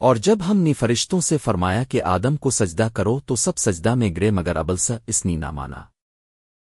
اور جب ہم نے فرشتوں سے فرمایا کہ آدم کو سجدہ کرو تو سب سجدہ میں گرے مگر ابلسا اس نے نہ مانا۔